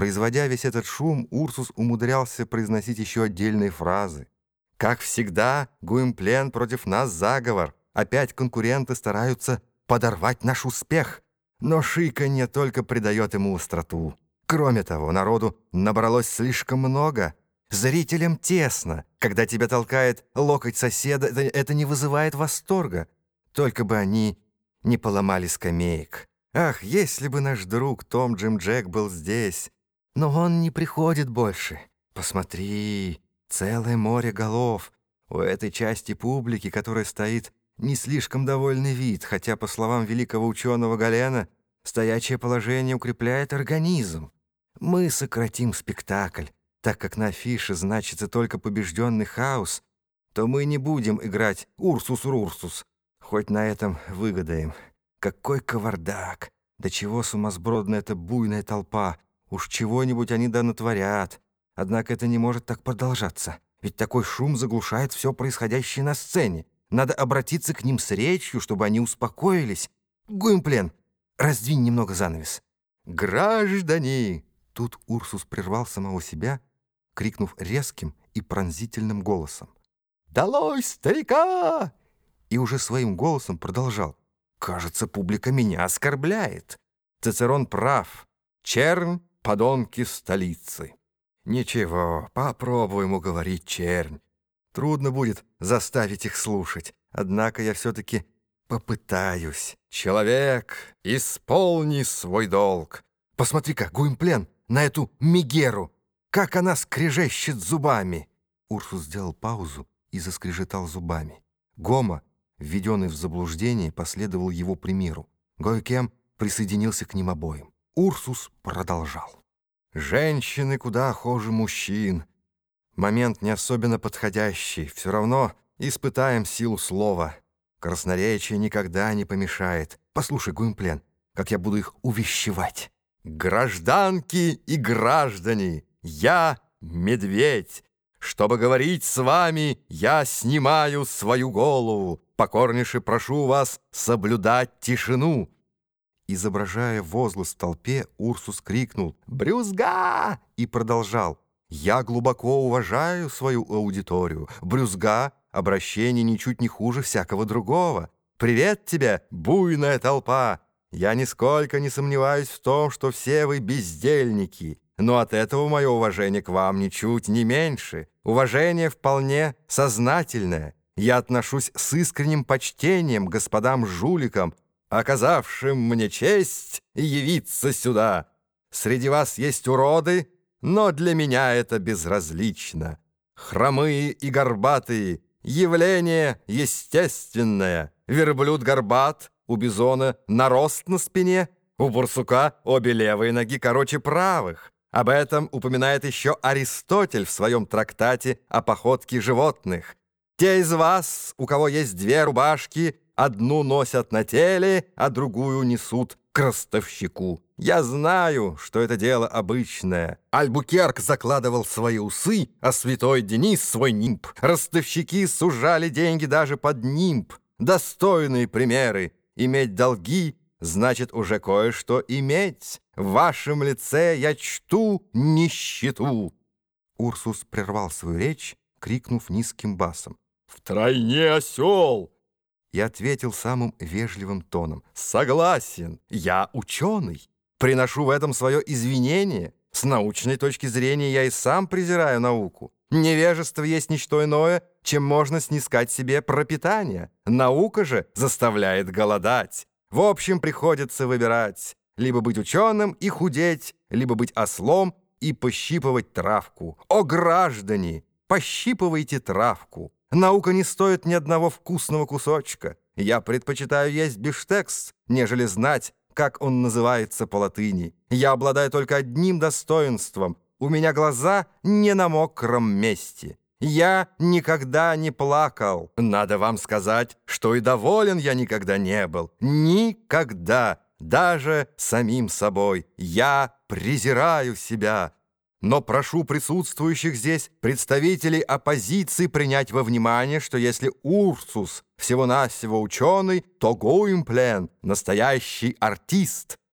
Производя весь этот шум, Урсус умудрялся произносить еще отдельные фразы. «Как всегда, Гуимплен против нас заговор. Опять конкуренты стараются подорвать наш успех. Но шиканье только придает ему остроту. Кроме того, народу набралось слишком много. Зрителям тесно. Когда тебя толкает локоть соседа, это, это не вызывает восторга. Только бы они не поломали скамеек. Ах, если бы наш друг Том Джим Джек был здесь. Но он не приходит больше. Посмотри, целое море голов. У этой части публики, которая стоит не слишком довольный вид, хотя, по словам великого ученого Галена, стоячее положение укрепляет организм. Мы сократим спектакль, так как на афише значится только побежденный хаос, то мы не будем играть «Урсус-Рурсус», хоть на этом выгодаем. Какой кавардак! До чего сумасбродная эта буйная толпа! Уж чего-нибудь они да натворят. Однако это не может так продолжаться, ведь такой шум заглушает все происходящее на сцене. Надо обратиться к ним с речью, чтобы они успокоились. Гуимплен, раздвинь немного занавес. «Граждане!» Тут Урсус прервал самого себя, крикнув резким и пронзительным голосом. «Долой старика!» И уже своим голосом продолжал. «Кажется, публика меня оскорбляет. Цицерон прав. Чернь — подонки столицы». «Ничего, попробуем уговорить чернь. Трудно будет заставить их слушать, однако я все-таки попытаюсь. Человек, исполни свой долг. Посмотри-ка, Гуимплен, на эту Мигеру, как она скрежещет зубами. Урсус сделал паузу и заскрежетал зубами. Гома, введенный в заблуждение, последовал его примеру. Гойкем присоединился к ним обоим. Урсус продолжал. «Женщины куда хуже мужчин. Момент не особенно подходящий. Все равно испытаем силу слова. Красноречие никогда не помешает. Послушай, Гуимплен, как я буду их увещевать. Гражданки и граждане, я медведь. Чтобы говорить с вами, я снимаю свою голову. Покорнейше прошу вас соблюдать тишину. Изображая возглас в толпе, Урсус крикнул «Брюзга!» и продолжал я глубоко уважаю свою аудиторию. Брюзга — обращение ничуть не хуже всякого другого. Привет тебе, буйная толпа! Я нисколько не сомневаюсь в том, что все вы бездельники, но от этого мое уважение к вам ничуть не меньше. Уважение вполне сознательное. Я отношусь с искренним почтением к господам-жуликам, оказавшим мне честь явиться сюда. Среди вас есть уроды, но для меня это безразлично. Хромые и горбатые — явление естественное. Верблюд горбат, у бизона нарост на спине, у бурсука обе левые ноги короче правых. Об этом упоминает еще Аристотель в своем трактате о походке животных. Те из вас, у кого есть две рубашки, одну носят на теле, а другую несут к ростовщику. Я знаю, что это дело обычное. Альбукерк закладывал свои усы, а святой Денис свой нимб. Ростовщики сужали деньги даже под нимб. Достойные примеры. Иметь долги значит уже кое-что иметь. В вашем лице я чту нищету. Урсус прервал свою речь, крикнув низким басом. «Втройне осел!» И ответил самым вежливым тоном. «Согласен, я ученый. Приношу в этом свое извинение. С научной точки зрения я и сам презираю науку. Невежество есть ничто иное, чем можно снискать себе пропитание. Наука же заставляет голодать. В общем, приходится выбирать. Либо быть ученым и худеть, либо быть ослом и пощипывать травку. О, граждане, пощипывайте травку. Наука не стоит ни одного вкусного кусочка. Я предпочитаю есть биштекс, нежели знать, как он называется по латыни. Я обладаю только одним достоинством. У меня глаза не на мокром месте. Я никогда не плакал. Надо вам сказать, что и доволен я никогда не был. Никогда. Даже самим собой. Я презираю себя. Но прошу присутствующих здесь представителей оппозиции принять во внимание, что если Урсус всего-навсего ученый, то Гуимплен — настоящий артист.